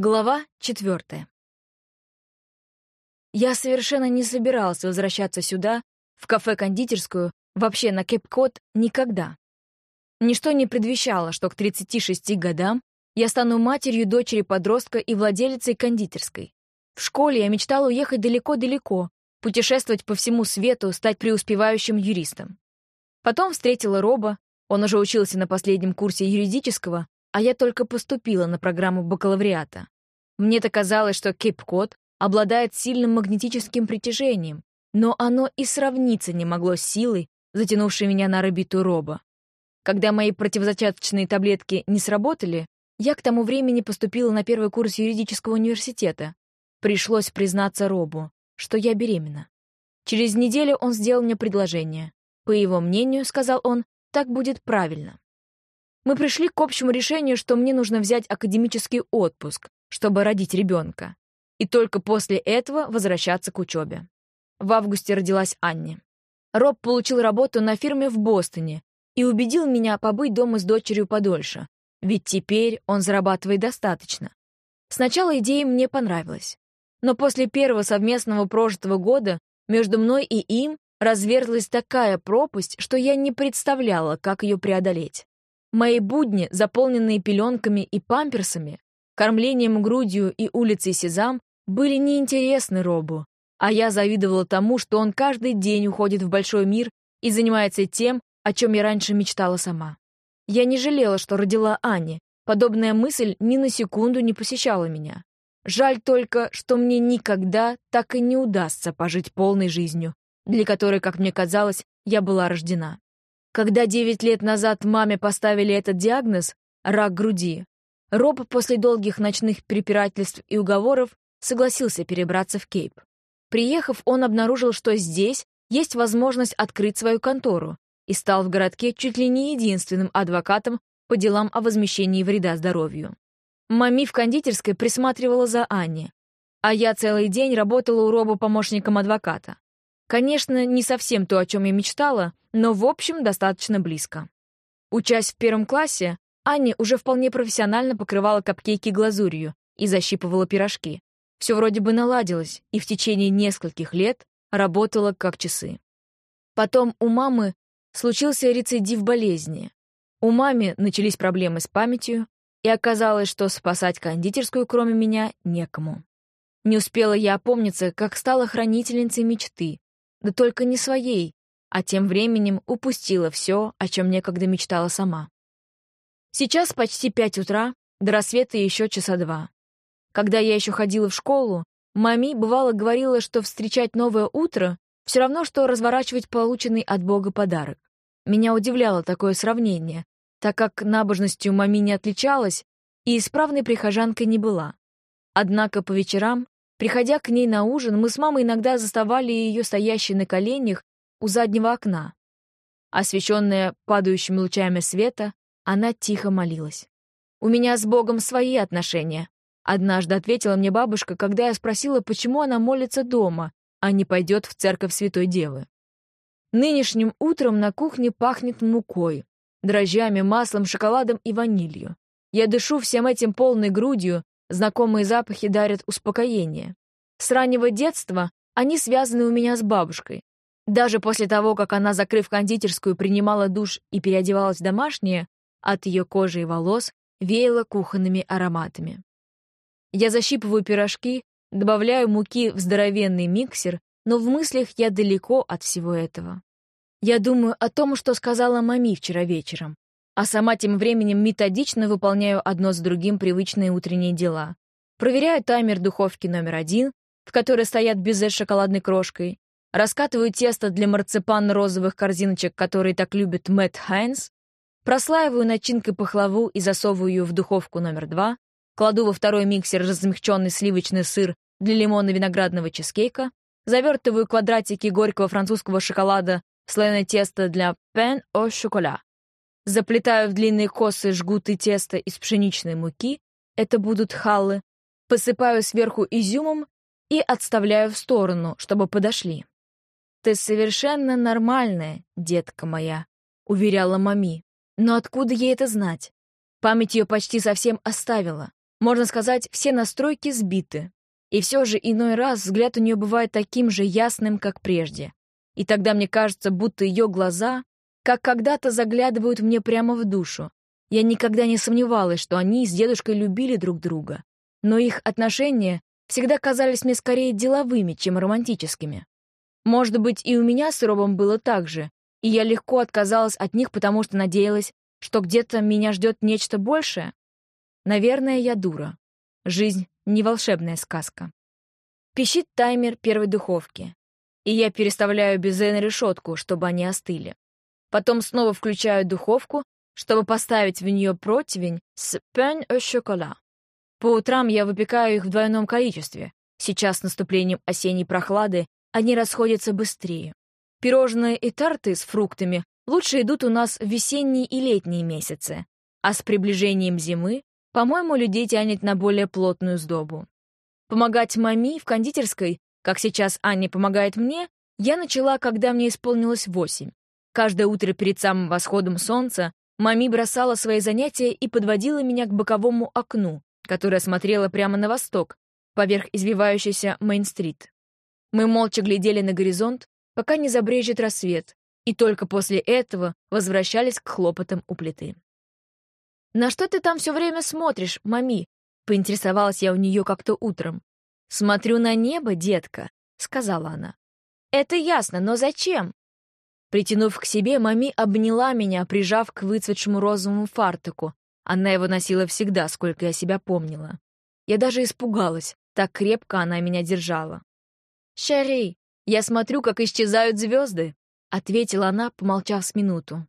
Глава четвертая. Я совершенно не собирался возвращаться сюда, в кафе-кондитерскую, вообще на Кэп-Кот, никогда. Ничто не предвещало, что к 36 годам я стану матерью дочери подростка и владелицей кондитерской. В школе я мечтала уехать далеко-далеко, путешествовать по всему свету, стать преуспевающим юристом. Потом встретила Роба, он уже учился на последнем курсе юридического, а я только поступила на программу бакалавриата. Мне-то казалось, что Кейп-Кот обладает сильным магнетическим притяжением, но оно и сравниться не могло с силой, затянувшей меня на орбиту Роба. Когда мои противозачаточные таблетки не сработали, я к тому времени поступила на первый курс юридического университета. Пришлось признаться Робу, что я беременна. Через неделю он сделал мне предложение. По его мнению, сказал он, так будет правильно. Мы пришли к общему решению, что мне нужно взять академический отпуск, чтобы родить ребенка, и только после этого возвращаться к учебе. В августе родилась Анни. Роб получил работу на фирме в Бостоне и убедил меня побыть дома с дочерью подольше, ведь теперь он зарабатывает достаточно. Сначала идея мне понравилась, но после первого совместного прожитого года между мной и им разверзлась такая пропасть, что я не представляла, как ее преодолеть. Мои будни, заполненные пеленками и памперсами, кормлением грудью и улицей Сезам, были неинтересны Робу, а я завидовала тому, что он каждый день уходит в большой мир и занимается тем, о чем я раньше мечтала сама. Я не жалела, что родила Ани, подобная мысль ни на секунду не посещала меня. Жаль только, что мне никогда так и не удастся пожить полной жизнью, для которой, как мне казалось, я была рождена. Когда 9 лет назад маме поставили этот диагноз — рак груди, Роб после долгих ночных препирательств и уговоров согласился перебраться в Кейп. Приехав, он обнаружил, что здесь есть возможность открыть свою контору и стал в городке чуть ли не единственным адвокатом по делам о возмещении вреда здоровью. Мами в кондитерской присматривала за Анни, а я целый день работала у Роба помощником адвоката. Конечно, не совсем то, о чем я мечтала, но, в общем, достаточно близко. Учась в первом классе, Аня уже вполне профессионально покрывала капкейки глазурью и защипывала пирожки. Все вроде бы наладилось, и в течение нескольких лет работала как часы. Потом у мамы случился рецидив болезни. У мамы начались проблемы с памятью, и оказалось, что спасать кондитерскую, кроме меня, некому. Не успела я опомниться, как стала хранительницей мечты, да только не своей, а тем временем упустила все, о чем некогда мечтала сама. Сейчас почти пять утра, до рассвета еще часа два. Когда я еще ходила в школу, мами бывало говорила, что встречать новое утро все равно, что разворачивать полученный от Бога подарок. Меня удивляло такое сравнение, так как набожностью мами не отличалась и исправной прихожанкой не была. Однако по вечерам Приходя к ней на ужин, мы с мамой иногда заставали ее стоящей на коленях у заднего окна. Освещенная падающими лучами света, она тихо молилась. «У меня с Богом свои отношения», — однажды ответила мне бабушка, когда я спросила, почему она молится дома, а не пойдет в церковь Святой Девы. Нынешним утром на кухне пахнет мукой, дрожжами, маслом, шоколадом и ванилью. Я дышу всем этим полной грудью, Знакомые запахи дарят успокоение. С раннего детства они связаны у меня с бабушкой. Даже после того, как она, закрыв кондитерскую, принимала душ и переодевалась в домашнее, от ее кожи и волос веяло кухонными ароматами. Я защипываю пирожки, добавляю муки в здоровенный миксер, но в мыслях я далеко от всего этого. Я думаю о том, что сказала маме вчера вечером, а сама тем временем методично выполняю одно с другим привычные утренние дела. Проверяю таймер духовки номер один, в которой стоят безе с шоколадной крошкой, раскатываю тесто для марципанно-розовых корзиночек, которые так любит Мэтт Хайнс, прослаиваю начинкой пахлаву и засовываю ее в духовку номер два, кладу во второй миксер размягченный сливочный сыр для лимонно-виноградного чизкейка, завертываю квадратики горького французского шоколада слоеное тесто для пен о шоколя, Заплетаю в длинные косы жгуты теста из пшеничной муки, это будут халлы, посыпаю сверху изюмом и отставляю в сторону, чтобы подошли. «Ты совершенно нормальная, детка моя», — уверяла мами. Но откуда ей это знать? Память ее почти совсем оставила. Можно сказать, все настройки сбиты. И все же иной раз взгляд у нее бывает таким же ясным, как прежде. И тогда мне кажется, будто ее глаза, как когда-то заглядывают мне прямо в душу. Я никогда не сомневалась, что они с дедушкой любили друг друга. Но их отношения всегда казались мне скорее деловыми, чем романтическими. Может быть, и у меня с Робом было так же, и я легко отказалась от них, потому что надеялась, что где-то меня ждет нечто большее? Наверное, я дура. Жизнь — не волшебная сказка. Пищит таймер первой духовки, и я переставляю безе на решетку, чтобы они остыли. Потом снова включаю духовку, чтобы поставить в нее противень с пен au chocolat. По утрам я выпекаю их в двойном количестве. Сейчас с наступлением осенней прохлады они расходятся быстрее. Пирожные и тарты с фруктами лучше идут у нас в весенние и летние месяцы, а с приближением зимы, по-моему, людей тянет на более плотную сдобу. Помогать маме в кондитерской, как сейчас Аня помогает мне, я начала, когда мне исполнилось восемь. Каждое утро перед самым восходом солнца мами бросала свои занятия и подводила меня к боковому окну, которое смотрело прямо на восток, поверх извивающейся Мейн-стрит. Мы молча глядели на горизонт, пока не забрежет рассвет, и только после этого возвращались к хлопотам у плиты. «На что ты там все время смотришь, мами?» — поинтересовалась я у нее как-то утром. «Смотрю на небо, детка», — сказала она. «Это ясно, но зачем?» Притянув к себе, мами обняла меня, прижав к выцветшему розовому фартуку. Она его носила всегда, сколько я себя помнила. Я даже испугалась, так крепко она меня держала. «Шерри, я смотрю, как исчезают звезды», — ответила она, помолчав с минуту.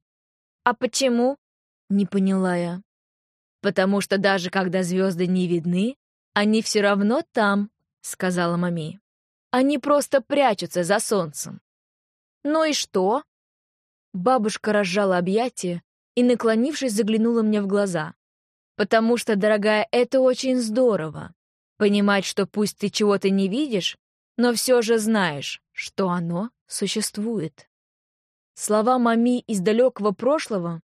«А почему?» — не поняла я. «Потому что даже когда звезды не видны, они все равно там», — сказала мами. «Они просто прячутся за солнцем». «Ну и что?» Бабушка разжала объятия и, наклонившись, заглянула мне в глаза. «Потому что, дорогая, это очень здорово. Понимать, что пусть ты чего-то не видишь, но все же знаешь, что оно существует. Слова мами из далекого прошлого,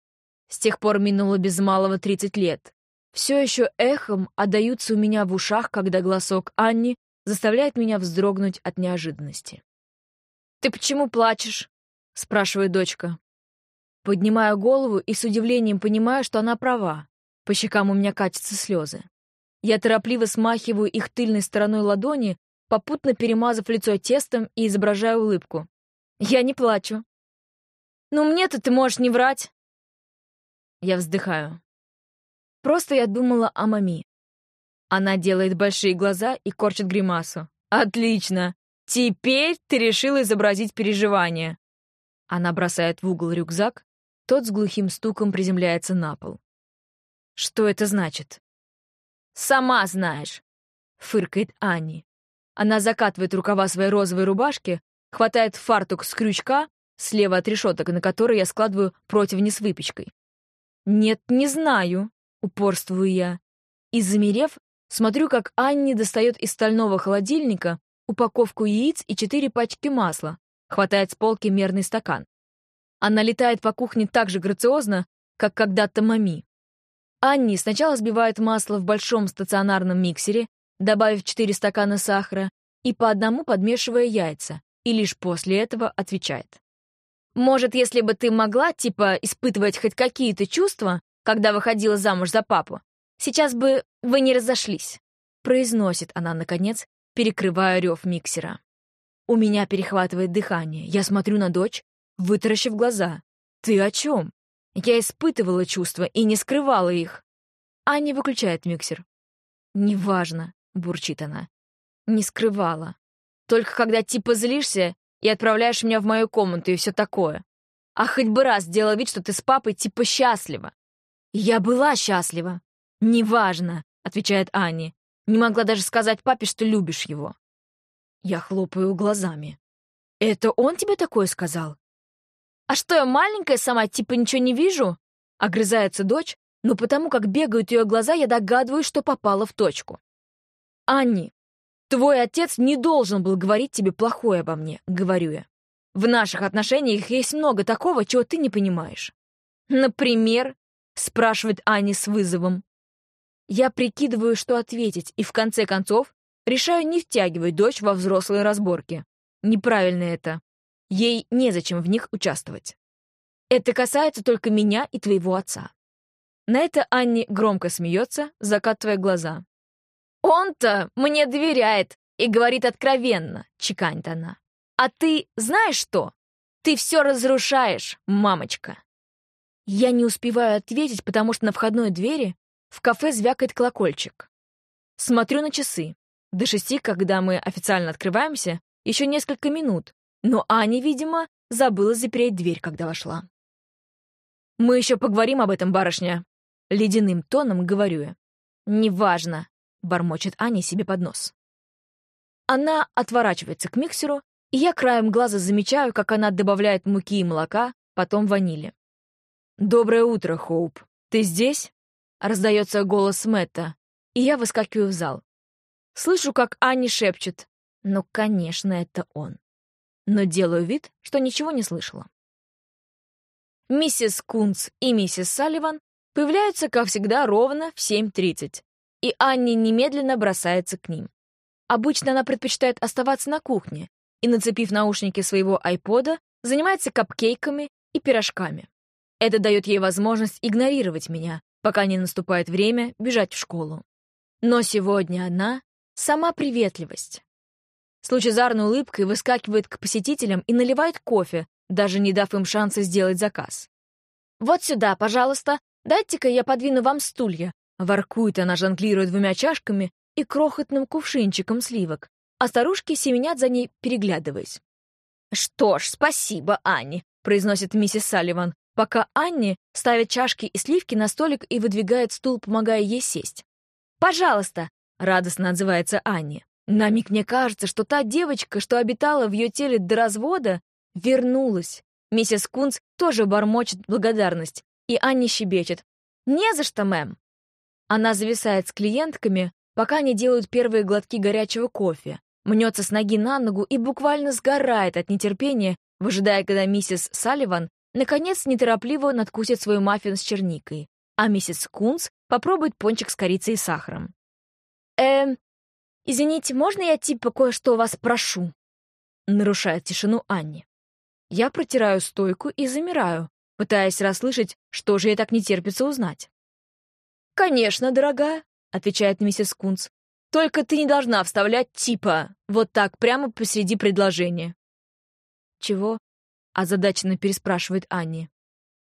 с тех пор минуло без малого 30 лет, все еще эхом отдаются у меня в ушах, когда голосок Анни заставляет меня вздрогнуть от неожиданности. «Ты почему плачешь?» — спрашивает дочка. Поднимаю голову и с удивлением понимаю, что она права. По щекам у меня катятся слезы. Я торопливо смахиваю их тыльной стороной ладони, попутно перемазав лицо тестом и изображая улыбку. Я не плачу. «Ну мне-то ты можешь не врать!» Я вздыхаю. Просто я думала о маме. Она делает большие глаза и корчит гримасу. «Отлично! Теперь ты решила изобразить переживание!» Она бросает в угол рюкзак, тот с глухим стуком приземляется на пол. «Что это значит?» «Сама знаешь», — фыркает Анни. Она закатывает рукава своей розовой рубашки, хватает фартук с крючка, слева от решеток, на который я складываю противни с выпечкой. «Нет, не знаю», — упорствую я. И, замерев, смотрю, как Анни достает из стального холодильника упаковку яиц и четыре пачки масла, хватает с полки мерный стакан. Она летает по кухне так же грациозно, как когда-то Мами. Анни сначала сбивает масло в большом стационарном миксере, добавив 4 стакана сахара и по одному подмешивая яйца, и лишь после этого отвечает. «Может, если бы ты могла, типа, испытывать хоть какие-то чувства, когда выходила замуж за папу, сейчас бы вы не разошлись», произносит она, наконец, перекрывая рев миксера. У меня перехватывает дыхание. Я смотрю на дочь, вытаращив глаза. «Ты о чем?» Я испытывала чувства и не скрывала их. Аня выключает миксер. «Неважно. — бурчит она. «Не скрывала. Только когда типа злишься и отправляешь меня в мою комнату и все такое. А хоть бы раз сделала вид, что ты с папой типа счастлива». «Я была счастлива». «Неважно», — отвечает Ани. «Не могла даже сказать папе, что любишь его». Я хлопаю глазами. «Это он тебе такое сказал?» «А что, я маленькая сама, типа ничего не вижу?» Огрызается дочь, но потому как бегают ее глаза, я догадываюсь, что попала в точку. «Анни, твой отец не должен был говорить тебе плохое обо мне», — говорю я. «В наших отношениях есть много такого, чего ты не понимаешь». «Например?» — спрашивает Анни с вызовом. Я прикидываю, что ответить, и в конце концов решаю не втягивать дочь во взрослые разборки. Неправильно это. Ей незачем в них участвовать. Это касается только меня и твоего отца. На это Анни громко смеется, закатывая глаза. «Он-то мне доверяет и говорит откровенно», — чеканит она. «А ты знаешь что? Ты все разрушаешь, мамочка!» Я не успеваю ответить, потому что на входной двери в кафе звякает колокольчик. Смотрю на часы. До шести, когда мы официально открываемся, еще несколько минут, но Аня, видимо, забыла запереть дверь, когда вошла. «Мы еще поговорим об этом, барышня!» Ледяным тоном говорю я. «Неважно», — бормочет Аня себе под нос. Она отворачивается к миксеру, и я краем глаза замечаю, как она добавляет муки и молока, потом ванили. «Доброе утро, Хоуп. Ты здесь?» — раздается голос Мэтта, и я выскакиваю в зал. Слышу, как Ани шепчет. «Ну, конечно, это он». Но делаю вид, что ничего не слышала. Миссис Кунц и миссис Салливан появляются, как всегда, ровно в 7.30, и Анни немедленно бросается к ним. Обычно она предпочитает оставаться на кухне и, нацепив наушники своего айпода, занимается капкейками и пирожками. Это дает ей возможность игнорировать меня, пока не наступает время бежать в школу. Но сегодня она — сама приветливость. С лучезарной улыбкой выскакивает к посетителям и наливает кофе, даже не дав им шанса сделать заказ. «Вот сюда, пожалуйста, дайте-ка я подвину вам стулья», воркует она, жонглируя двумя чашками и крохотным кувшинчиком сливок, а старушки семенят за ней, переглядываясь. «Что ж, спасибо, Анни», — произносит миссис Салливан, пока Анни ставит чашки и сливки на столик и выдвигает стул, помогая ей сесть. «Пожалуйста», — радостно отзывается Анни. На миг мне кажется, что та девочка, что обитала в ее теле до развода, вернулась. Миссис Кунц тоже бормочет благодарность, и Анни щебечет. «Не за что, мэм!» Она зависает с клиентками, пока они делают первые глотки горячего кофе, мнется с ноги на ногу и буквально сгорает от нетерпения, выжидая, когда миссис Салливан наконец неторопливо надкусит свой маффин с черникой, а миссис Кунц попробует пончик с корицей и сахаром. «Эм, извините, можно я типа кое-что вас прошу?» Нарушает тишину Анни. Я протираю стойку и замираю, пытаясь расслышать, что же ей так не терпится узнать. «Конечно, дорогая», — отвечает миссис Кунц. «Только ты не должна вставлять типа вот так прямо посреди предложения». «Чего?» — озадаченно переспрашивает Анни.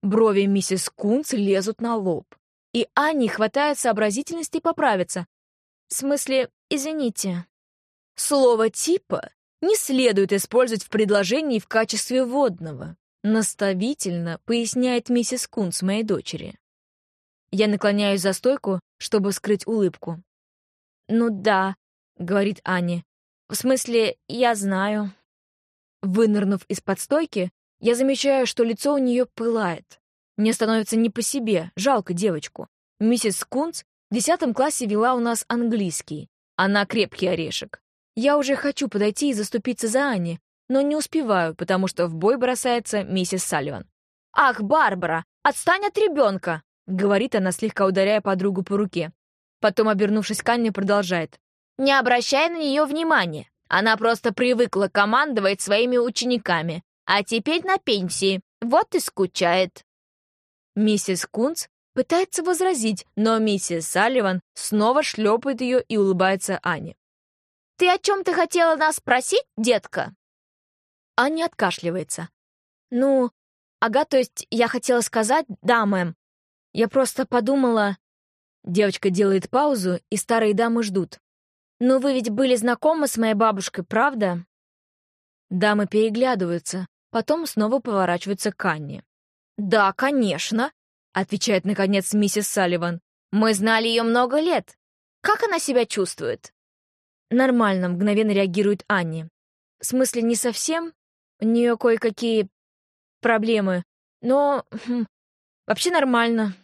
Брови миссис Кунц лезут на лоб. И Анни хватает сообразительности поправиться. В смысле, извините. Слово «типа» не следует использовать в предложении в качестве водного. Наставительно поясняет миссис Кунц моей дочери. Я наклоняюсь за стойку, чтобы скрыть улыбку. «Ну да», — говорит Аня. «В смысле, я знаю». Вынырнув из-под стойки, я замечаю, что лицо у нее пылает. Мне становится не по себе, жалко девочку. Миссис Кунц в десятом классе вела у нас английский. Она крепкий орешек. Я уже хочу подойти и заступиться за Ани, но не успеваю, потому что в бой бросается миссис Салливан. «Ах, Барбара, отстань от ребенка!» — говорит она, слегка ударяя подругу по руке. Потом, обернувшись к Анне, продолжает. «Не обращай на нее внимания. Она просто привыкла командовать своими учениками а теперь на пенсии, вот и скучает». Миссис Кунц пытается возразить, но миссис Салливан снова шлепает ее и улыбается Ане. «Ты о чем-то хотела нас спросить, детка?» Аня откашливается. «Ну, ага, то есть я хотела сказать, да, мэм. Я просто подумала...» Девочка делает паузу, и старые дамы ждут. «Ну, вы ведь были знакомы с моей бабушкой, правда?» Дамы переглядываются, Потом снова поворачивается к Анне. «Да, конечно», — отвечает, наконец, миссис Салливан. «Мы знали ее много лет. Как она себя чувствует?» «Нормально», — мгновенно реагирует Анни. «В смысле, не совсем. У нее кое-какие проблемы. Но хм, вообще нормально».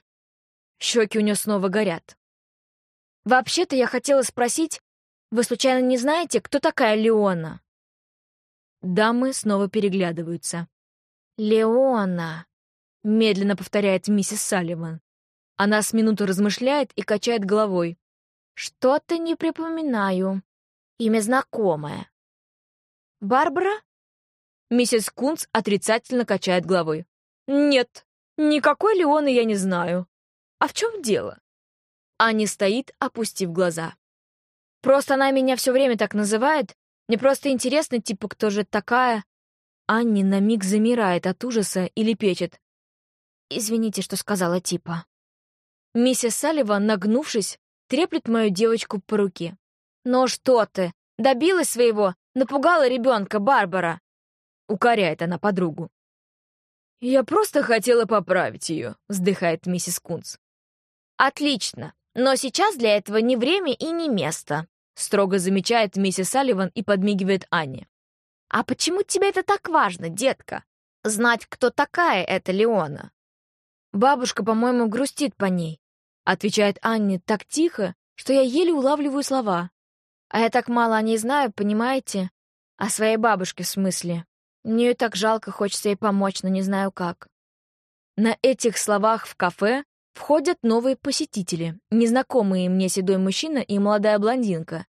Щеки у нее снова горят. «Вообще-то я хотела спросить, вы случайно не знаете, кто такая Леона?» Дамы снова переглядываются. «Леона», — медленно повторяет миссис Салливан. Она с минуту размышляет и качает головой. «Что-то не припоминаю. Имя знакомое. Барбара?» Миссис Кунц отрицательно качает головой. «Нет, никакой Леоны я не знаю. А в чем дело?» Аня стоит, опустив глаза. «Просто она меня все время так называет. Мне просто интересно, типа, кто же такая?» Анни на миг замирает от ужаса и лепечет. «Извините, что сказала типа». Миссис Салливан, нагнувшись, треплет мою девочку по руке. «Ну что ты? Добилась своего? Напугала ребенка, Барбара!» Укоряет она подругу. «Я просто хотела поправить ее», — вздыхает миссис Кунц. «Отлично, но сейчас для этого не время и не место», — строго замечает миссис Салливан и подмигивает Анне. «А почему тебе это так важно, детка? Знать, кто такая эта Леона?» «Бабушка, по-моему, грустит по ней», — отвечает Анне так тихо, что я еле улавливаю слова. «А я так мало о ней знаю, понимаете? О своей бабушке, в смысле. Мне ее так жалко, хочется ей помочь, но не знаю как». На этих словах в кафе входят новые посетители, незнакомые мне седой мужчина и молодая блондинка,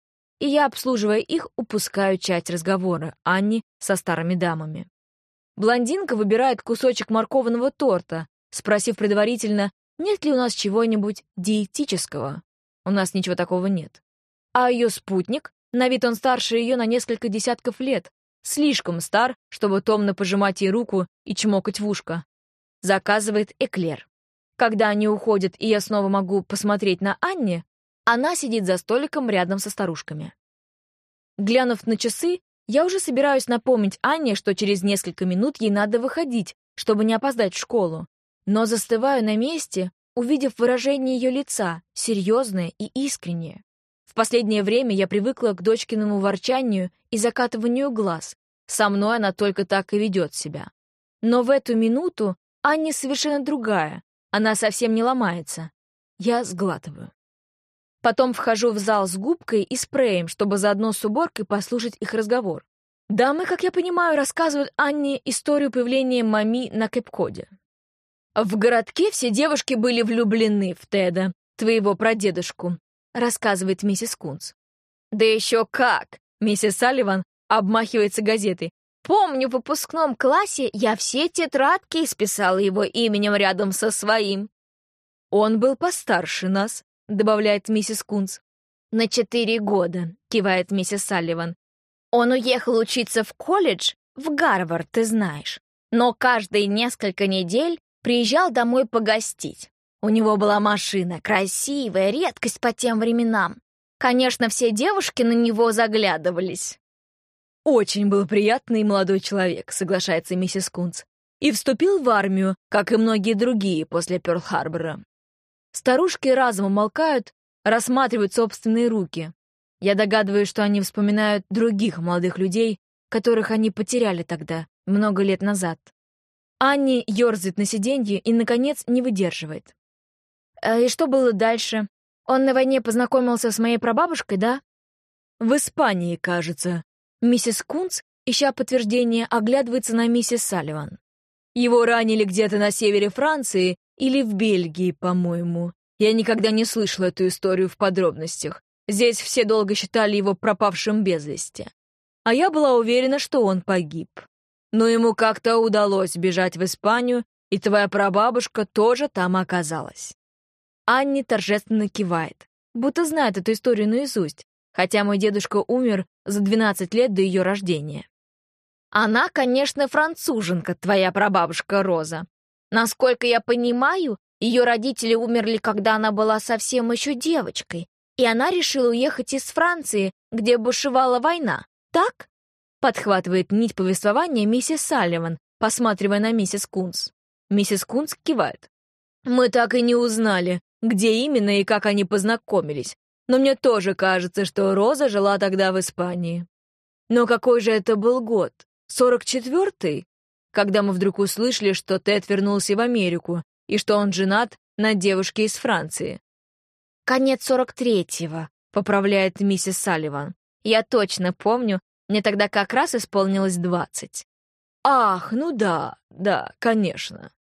и я, обслуживая их, упускаю часть разговора Анни со старыми дамами. Блондинка выбирает кусочек морковного торта, спросив предварительно, нет ли у нас чего-нибудь диетического. У нас ничего такого нет. А ее спутник, на вид он старше ее на несколько десятков лет, слишком стар, чтобы томно пожимать ей руку и чмокать в ушко. Заказывает эклер. Когда они уходят, и я снова могу посмотреть на Анне, она сидит за столиком рядом со старушками. Глянув на часы, я уже собираюсь напомнить Анне, что через несколько минут ей надо выходить, чтобы не опоздать в школу. Но застываю на месте, увидев выражение ее лица, серьезное и искреннее. В последнее время я привыкла к дочкиному ворчанию и закатыванию глаз. Со мной она только так и ведет себя. Но в эту минуту Анне совершенно другая. Она совсем не ломается. Я сглатываю. Потом вхожу в зал с губкой и спреем, чтобы заодно с уборкой послушать их разговор. Дамы, как я понимаю, рассказывают Анне историю появления Мами на Кэпкоде. В городке все девушки были влюблены в Теда, твоего прадедушку, рассказывает миссис Кунц. Да еще как! Миссис Салливан обмахивается газетой. Помню, в выпускном классе я все тетрадки исписала его именем рядом со своим. Он был постарше нас, добавляет миссис Кунц. «На четыре года», — кивает миссис Салливан. «Он уехал учиться в колледж, в Гарвард, ты знаешь. Но каждые несколько недель приезжал домой погостить. У него была машина, красивая, редкость по тем временам. Конечно, все девушки на него заглядывались». «Очень был приятный молодой человек», — соглашается миссис Кунц. «И вступил в армию, как и многие другие после Пёрл-Харбора. Старушки разом умолкают, рассматривают собственные руки. Я догадываюсь, что они вспоминают других молодых людей, которых они потеряли тогда, много лет назад. Анни ерзает на сиденье и, наконец, не выдерживает. «Э, «И что было дальше? Он на войне познакомился с моей прабабушкой, да?» «В Испании, кажется». Миссис Кунц, ища подтверждение, оглядывается на миссис Салливан. Его ранили где-то на севере Франции или в Бельгии, по-моему. Я никогда не слышала эту историю в подробностях. Здесь все долго считали его пропавшим без вести. А я была уверена, что он погиб. Но ему как-то удалось бежать в Испанию, и твоя прабабушка тоже там оказалась. Анни торжественно кивает, будто знает эту историю наизусть, хотя мой дедушка умер за 12 лет до ее рождения. Она, конечно, француженка, твоя прабабушка Роза, Насколько я понимаю, ее родители умерли, когда она была совсем еще девочкой, и она решила уехать из Франции, где бушевала война. Так? Подхватывает нить повествования миссис Салливан, посматривая на миссис Кунс. Миссис Кунс кивает. Мы так и не узнали, где именно и как они познакомились, но мне тоже кажется, что Роза жила тогда в Испании. Но какой же это был год? Сорок четвертый? когда мы вдруг услышали, что Тед вернулся в Америку и что он женат на девушке из Франции. «Конец сорок третьего», — поправляет миссис Салливан. «Я точно помню, мне тогда как раз исполнилось двадцать». «Ах, ну да, да, конечно.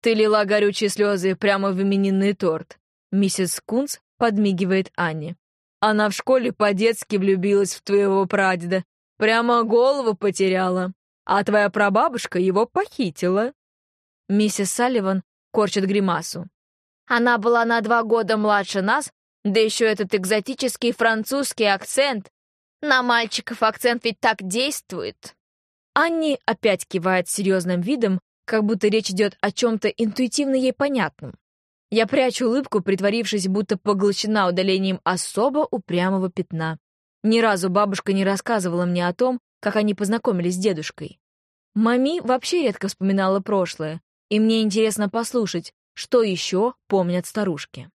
Ты лила горючие слезы прямо в именинный торт. Миссис Кунс подмигивает Анне. Она в школе по-детски влюбилась в твоего прадеда. Прямо голову потеряла. А твоя прабабушка его похитила. Миссис Салливан корчит гримасу. Она была на два года младше нас, да еще этот экзотический французский акцент. На мальчиков акцент ведь так действует. Анни опять кивает серьезным видом, как будто речь идет о чем-то интуитивно ей понятном. Я прячу улыбку, притворившись, будто поглощена удалением особо упрямого пятна. Ни разу бабушка не рассказывала мне о том, как они познакомились с дедушкой. Мами вообще редко вспоминала прошлое, и мне интересно послушать, что еще помнят старушки.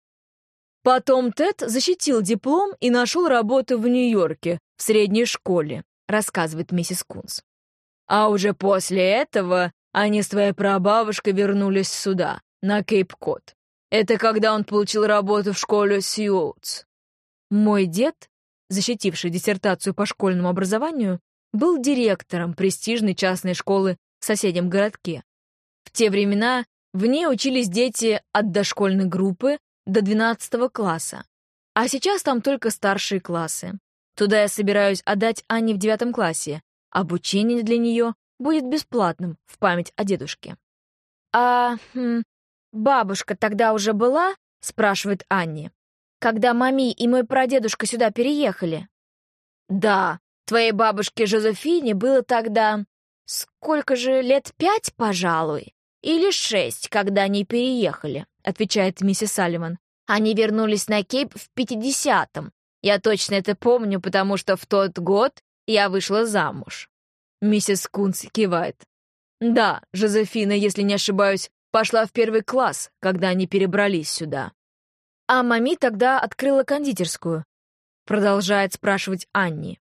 Потом Тед защитил диплом и нашел работу в Нью-Йорке, в средней школе, рассказывает миссис Кунс. А уже после этого они с твоей прабабушкой вернулись сюда, на Кейп-Кот. Это когда он получил работу в школе Сьюотс. Мой дед, защитивший диссертацию по школьному образованию, был директором престижной частной школы в соседнем городке. В те времена в ней учились дети от дошкольной группы до 12 класса, а сейчас там только старшие классы. Туда я собираюсь отдать Анне в девятом классе. Обучение для нее будет бесплатным в память о дедушке. «А хм, бабушка тогда уже была?» — спрашивает Анне. «Когда мами и мой прадедушка сюда переехали?» «Да, твоей бабушке Жозефине было тогда... Сколько же, лет пять, пожалуй? Или шесть, когда они переехали?» — отвечает миссис Салливан. «Они вернулись на Кейп в пятидесятом. Я точно это помню, потому что в тот год я вышла замуж». Миссис Кунц кивает. «Да, Жозефина, если не ошибаюсь, пошла в первый класс, когда они перебрались сюда». «А мами тогда открыла кондитерскую», — продолжает спрашивать Анни.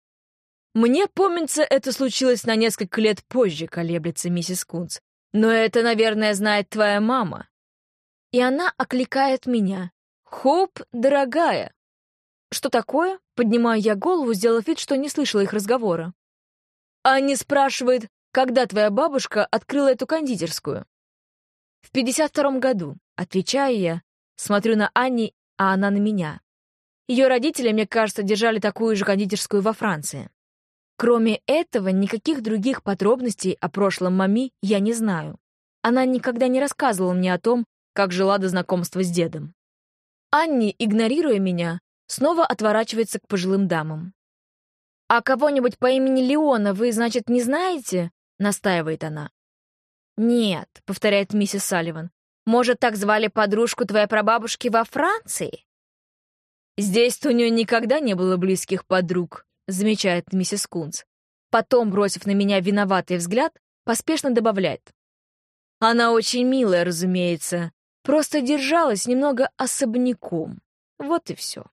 «Мне помнится, это случилось на несколько лет позже», — колеблется миссис Кунц. «Но это, наверное, знает твоя мама». И она окликает меня. «Хоуп, дорогая!» «Что такое?» — поднимаю я голову, сделав вид, что не слышала их разговора. Анни спрашивает, когда твоя бабушка открыла эту кондитерскую? В 52-м году, отвечаю я, смотрю на Анни, а она на меня. Ее родители, мне кажется, держали такую же кондитерскую во Франции. Кроме этого, никаких других подробностей о прошлом мами я не знаю. Она никогда не рассказывала мне о том, как жила до знакомства с дедом. Анни, игнорируя меня, снова отворачивается к пожилым дамам. «А кого-нибудь по имени Леона вы, значит, не знаете?» — настаивает она. «Нет», — повторяет миссис Салливан. «Может, так звали подружку твоей прабабушки во Франции?» «Здесь-то у нее никогда не было близких подруг», — замечает миссис Кунц. Потом, бросив на меня виноватый взгляд, поспешно добавляет. «Она очень милая, разумеется, просто держалась немного особняком. Вот и все».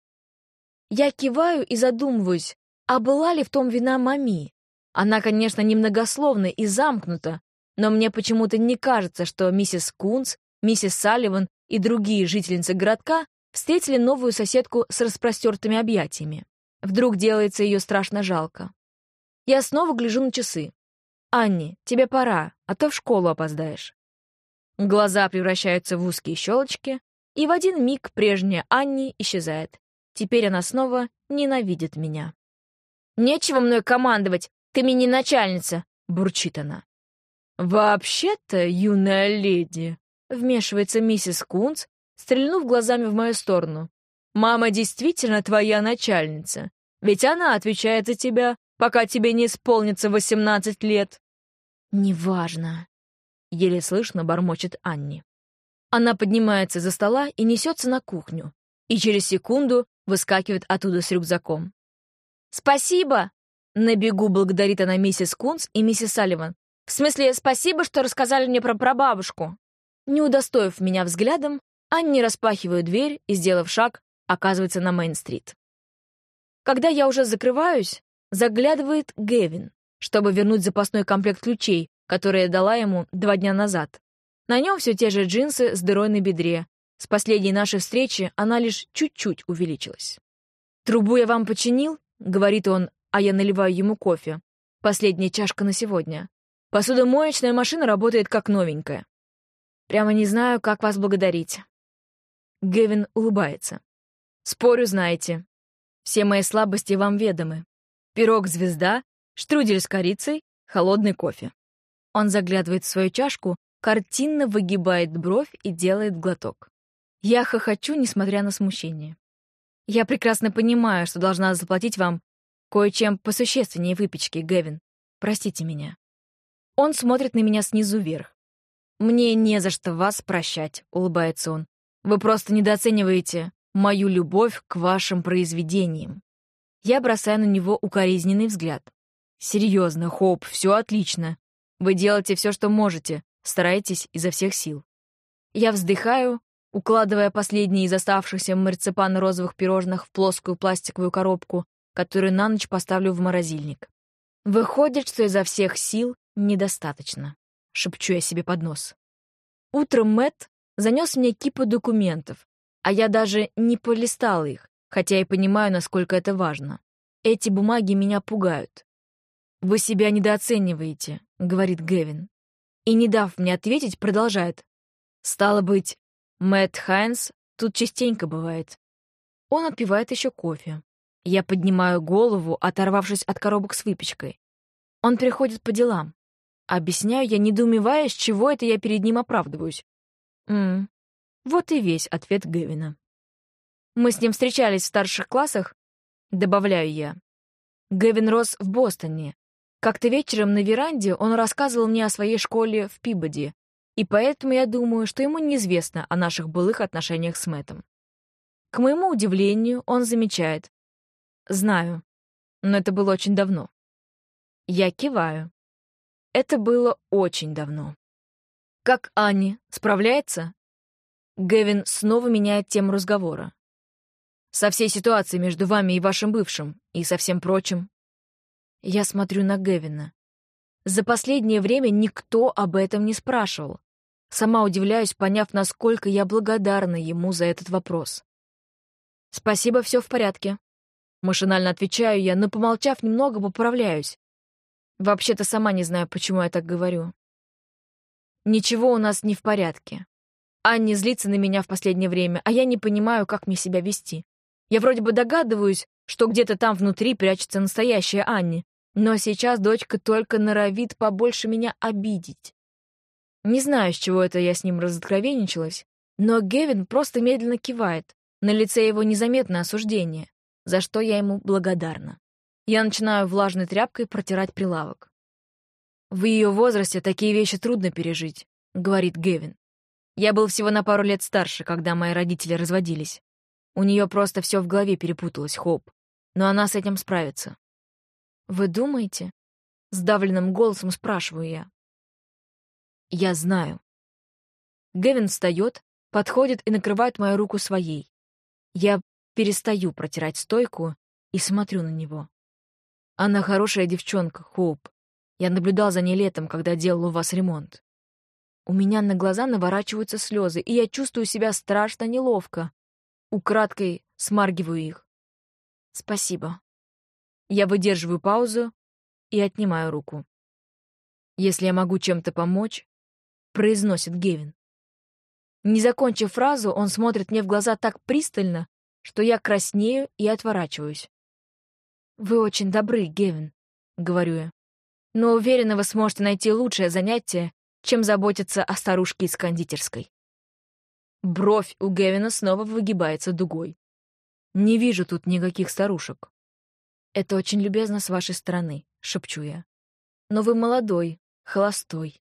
Я киваю и задумываюсь, а была ли в том вина Мами? Она, конечно, немногословна и замкнута, но мне почему-то не кажется, что миссис Кунц, миссис Салливан и другие жительницы городка встретили новую соседку с распростертыми объятиями. Вдруг делается ее страшно жалко. Я снова гляжу на часы. «Анни, тебе пора, а то в школу опоздаешь». Глаза превращаются в узкие щелочки, и в один миг прежняя Анни исчезает. Теперь она снова ненавидит меня. «Нечего мной командовать, ты мне начальница», — бурчит она. «Вообще-то, юная леди», — вмешивается миссис Кунц, стрельнув глазами в мою сторону. «Мама действительно твоя начальница, ведь она отвечает за тебя, пока тебе не исполнится восемнадцать лет». «Неважно», — еле слышно бормочет Анни. Она поднимается за стола и несется на кухню, и через секунду выскакивает оттуда с рюкзаком. «Спасибо!» На бегу благодарит она миссис Кунс и миссис Салливан. «В смысле, спасибо, что рассказали мне про прабабушку». Не удостоив меня взглядом, Анни распахивает дверь и, сделав шаг, оказывается на Мейн-стрит. Когда я уже закрываюсь, заглядывает Гевин, чтобы вернуть запасной комплект ключей, который я дала ему два дня назад. На нем все те же джинсы с дырой на бедре. С последней нашей встречи она лишь чуть-чуть увеличилась. «Трубу я вам починил?» — говорит он, а я наливаю ему кофе. Последняя чашка на сегодня. Посудомоечная машина работает как новенькая. Прямо не знаю, как вас благодарить. Гевин улыбается. Спорю, знаете. Все мои слабости вам ведомы. Пирог-звезда, штрудель с корицей, холодный кофе. Он заглядывает в свою чашку, картинно выгибает бровь и делает глоток. Я хохочу, несмотря на смущение. Я прекрасно понимаю, что должна заплатить вам кое-чем посущественнее выпечки, Гевин. Простите меня. Он смотрит на меня снизу вверх. «Мне не за что вас прощать», — улыбается он. «Вы просто недооцениваете мою любовь к вашим произведениям». Я бросаю на него укоризненный взгляд. «Серьезно, Хоуп, все отлично. Вы делаете все, что можете, старайтесь изо всех сил». Я вздыхаю, укладывая последние из оставшихся марципано-розовых пирожных в плоскую пластиковую коробку, которую на ночь поставлю в морозильник. Выходит, что изо всех сил недостаточно, шепчу я себе под нос. Утром Мэт занес мне кипу документов, а я даже не полистал их, хотя и понимаю, насколько это важно. Эти бумаги меня пугают. «Вы себя недооцениваете», — говорит Гевин. И, не дав мне ответить, продолжает. «Стало быть, Мэтт Хайнс тут частенько бывает». Он отпивает еще кофе. Я поднимаю голову, оторвавшись от коробок с выпечкой. Он приходит по делам. Объясняю я, недоумевая, с чего это я перед ним оправдываюсь. М Вот и весь ответ Гевина. Мы с ним встречались в старших классах, добавляю я. Гевин рос в Бостоне. Как-то вечером на веранде он рассказывал мне о своей школе в Пибоди, и поэтому я думаю, что ему неизвестно о наших былых отношениях с Мэттом. К моему удивлению, он замечает. Знаю, но это было очень давно. Я киваю. Это было очень давно. Как Ани справляется? Гевин снова меняет тему разговора. Со всей ситуацией между вами и вашим бывшим, и со всем прочим. Я смотрю на Гевина. За последнее время никто об этом не спрашивал. Сама удивляюсь, поняв, насколько я благодарна ему за этот вопрос. «Спасибо, все в порядке». Машинально отвечаю я, но, помолчав немного, поправляюсь. Вообще-то сама не знаю, почему я так говорю. Ничего у нас не в порядке. Анни злится на меня в последнее время, а я не понимаю, как мне себя вести. Я вроде бы догадываюсь, что где-то там внутри прячется настоящая Анни, но сейчас дочка только норовит побольше меня обидеть. Не знаю, с чего это я с ним разоткровенничалась, но Гевин просто медленно кивает. На лице его незаметно осуждение, за что я ему благодарна. Я начинаю влажной тряпкой протирать прилавок. «В ее возрасте такие вещи трудно пережить», — говорит Гевин. «Я был всего на пару лет старше, когда мои родители разводились. У нее просто все в голове перепуталось, Хоп. Но она с этим справится». «Вы думаете?» — сдавленным голосом спрашиваю я. «Я знаю». Гевин встает, подходит и накрывает мою руку своей. Я перестаю протирать стойку и смотрю на него. Она хорошая девчонка, Хоуп. Я наблюдал за ней летом, когда делал у вас ремонт. У меня на глаза наворачиваются слезы, и я чувствую себя страшно неловко. Украдкой смаргиваю их. Спасибо. Я выдерживаю паузу и отнимаю руку. Если я могу чем-то помочь, произносит Гевин. Не закончив фразу, он смотрит мне в глаза так пристально, что я краснею и отворачиваюсь. «Вы очень добры, Гевин», — говорю я. «Но уверена, вы сможете найти лучшее занятие, чем заботиться о старушке из кондитерской». Бровь у Гевина снова выгибается дугой. «Не вижу тут никаких старушек». «Это очень любезно с вашей стороны», — шепчу я. «Но вы молодой, холостой».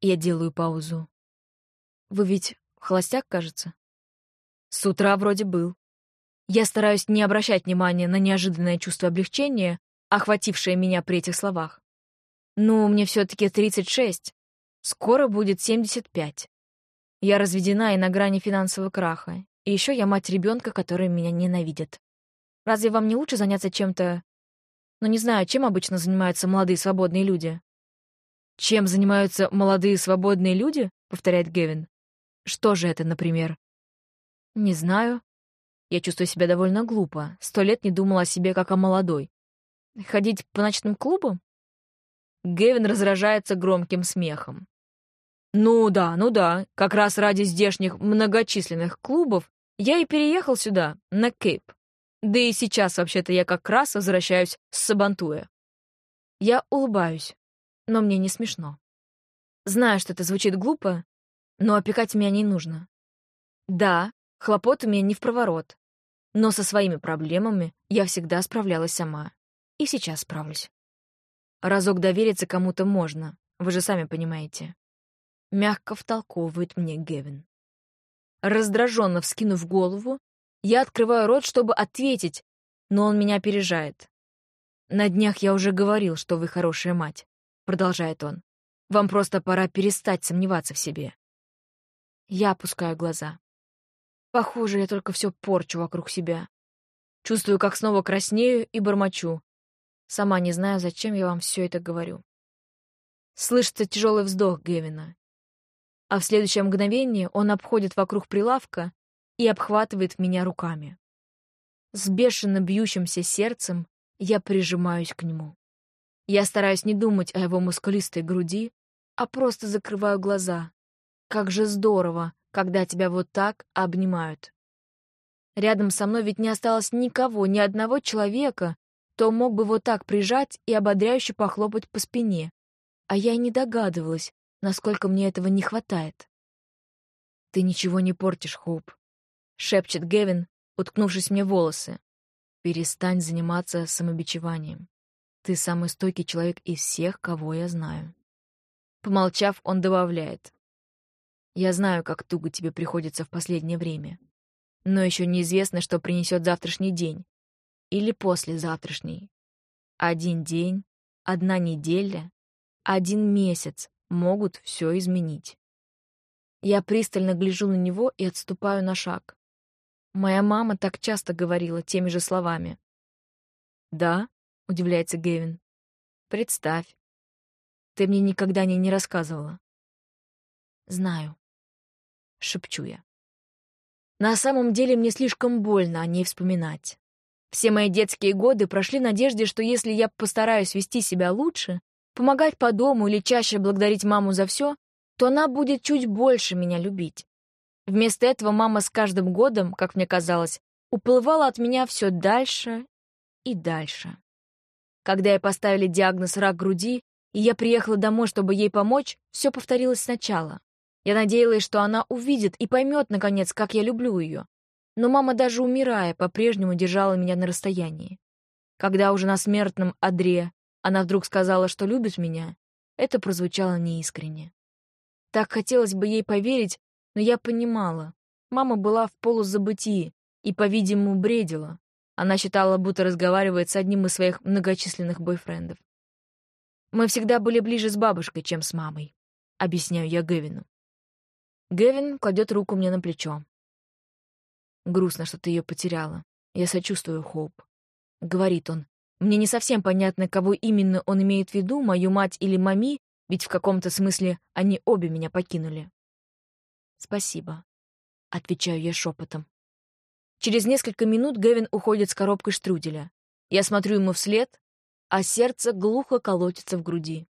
Я делаю паузу. «Вы ведь холостяк, кажется?» «С утра вроде был». Я стараюсь не обращать внимания на неожиданное чувство облегчения, охватившее меня при этих словах. Ну, мне все-таки 36. Скоро будет 75. Я разведена и на грани финансового краха. И еще я мать ребенка, который меня ненавидит. Разве вам не лучше заняться чем-то... Ну, не знаю, чем обычно занимаются молодые свободные люди? «Чем занимаются молодые свободные люди?» — повторяет Гевин. «Что же это, например?» «Не знаю. Я чувствую себя довольно глупо. Сто лет не думала о себе как о молодой. Ходить по ночным клубам? Гевин разражается громким смехом. Ну да, ну да, как раз ради здешних многочисленных клубов я и переехал сюда, на Кейп. Да и сейчас, вообще-то, я как раз возвращаюсь с Сабантуя. Я улыбаюсь, но мне не смешно. Знаю, что это звучит глупо, но опекать меня не нужно. Да, хлопот у меня не в проворот, но со своими проблемами я всегда справлялась сама. И сейчас справлюсь. Разок довериться кому-то можно, вы же сами понимаете. Мягко втолковывает мне Гевин. Раздраженно вскинув голову, я открываю рот, чтобы ответить, но он меня опережает. «На днях я уже говорил, что вы хорошая мать», — продолжает он. «Вам просто пора перестать сомневаться в себе». Я опускаю глаза. Похоже, я только все порчу вокруг себя. Чувствую, как снова краснею и бормочу. Сама не знаю, зачем я вам все это говорю. Слышится тяжелый вздох Гевина. А в следующее мгновение он обходит вокруг прилавка и обхватывает меня руками. С бешено бьющимся сердцем я прижимаюсь к нему. Я стараюсь не думать о его мускулистой груди, а просто закрываю глаза. Как же здорово, когда тебя вот так обнимают. Рядом со мной ведь не осталось никого, ни одного человека, кто мог бы вот так прижать и ободряюще похлопать по спине. А я и не догадывалась, насколько мне этого не хватает. «Ты ничего не портишь, Хоуп», — шепчет Гевин, уткнувшись мне в волосы. «Перестань заниматься самобичеванием. Ты самый стойкий человек из всех, кого я знаю». Помолчав, он добавляет. «Я знаю, как туго тебе приходится в последнее время. Но еще неизвестно, что принесет завтрашний день. Или послезавтрашний. Один день, одна неделя, один месяц могут все изменить. Я пристально гляжу на него и отступаю на шаг. Моя мама так часто говорила теми же словами. «Да?» — удивляется Гевин. «Представь. Ты мне никогда не, не рассказывала». «Знаю», — шепчу я. На самом деле мне слишком больно о ней вспоминать. Все мои детские годы прошли в надежде, что если я постараюсь вести себя лучше, помогать по дому или чаще благодарить маму за все, то она будет чуть больше меня любить. Вместо этого мама с каждым годом, как мне казалось, уплывала от меня все дальше и дальше. Когда ей поставили диагноз рак груди, и я приехала домой, чтобы ей помочь, все повторилось сначала. Я надеялась, что она увидит и поймет, наконец, как я люблю ее. Но мама, даже умирая, по-прежнему держала меня на расстоянии. Когда уже на смертном одре она вдруг сказала, что любит меня, это прозвучало неискренне. Так хотелось бы ей поверить, но я понимала. Мама была в полузабытии и, по-видимому, бредила. Она считала, будто разговаривает с одним из своих многочисленных бойфрендов. «Мы всегда были ближе с бабушкой, чем с мамой», — объясняю я Гевину. Гевин кладет руку мне на плечо. Грустно, что ты ее потеряла. Я сочувствую, Хоуп. Говорит он. Мне не совсем понятно, кого именно он имеет в виду, мою мать или мами, ведь в каком-то смысле они обе меня покинули. Спасибо. Отвечаю я шепотом. Через несколько минут Гевин уходит с коробкой штруделя. Я смотрю ему вслед, а сердце глухо колотится в груди.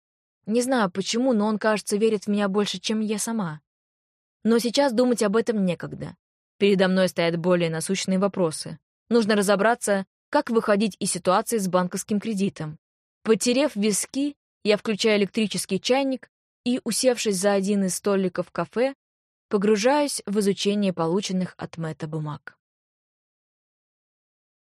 Не знаю почему, но он, кажется, верит в меня больше, чем я сама. Но сейчас думать об этом некогда. Передо мной стоят более насущные вопросы. Нужно разобраться, как выходить из ситуации с банковским кредитом. Потерев виски, я включаю электрический чайник и, усевшись за один из столиков кафе, погружаюсь в изучение полученных от Мэтта бумаг.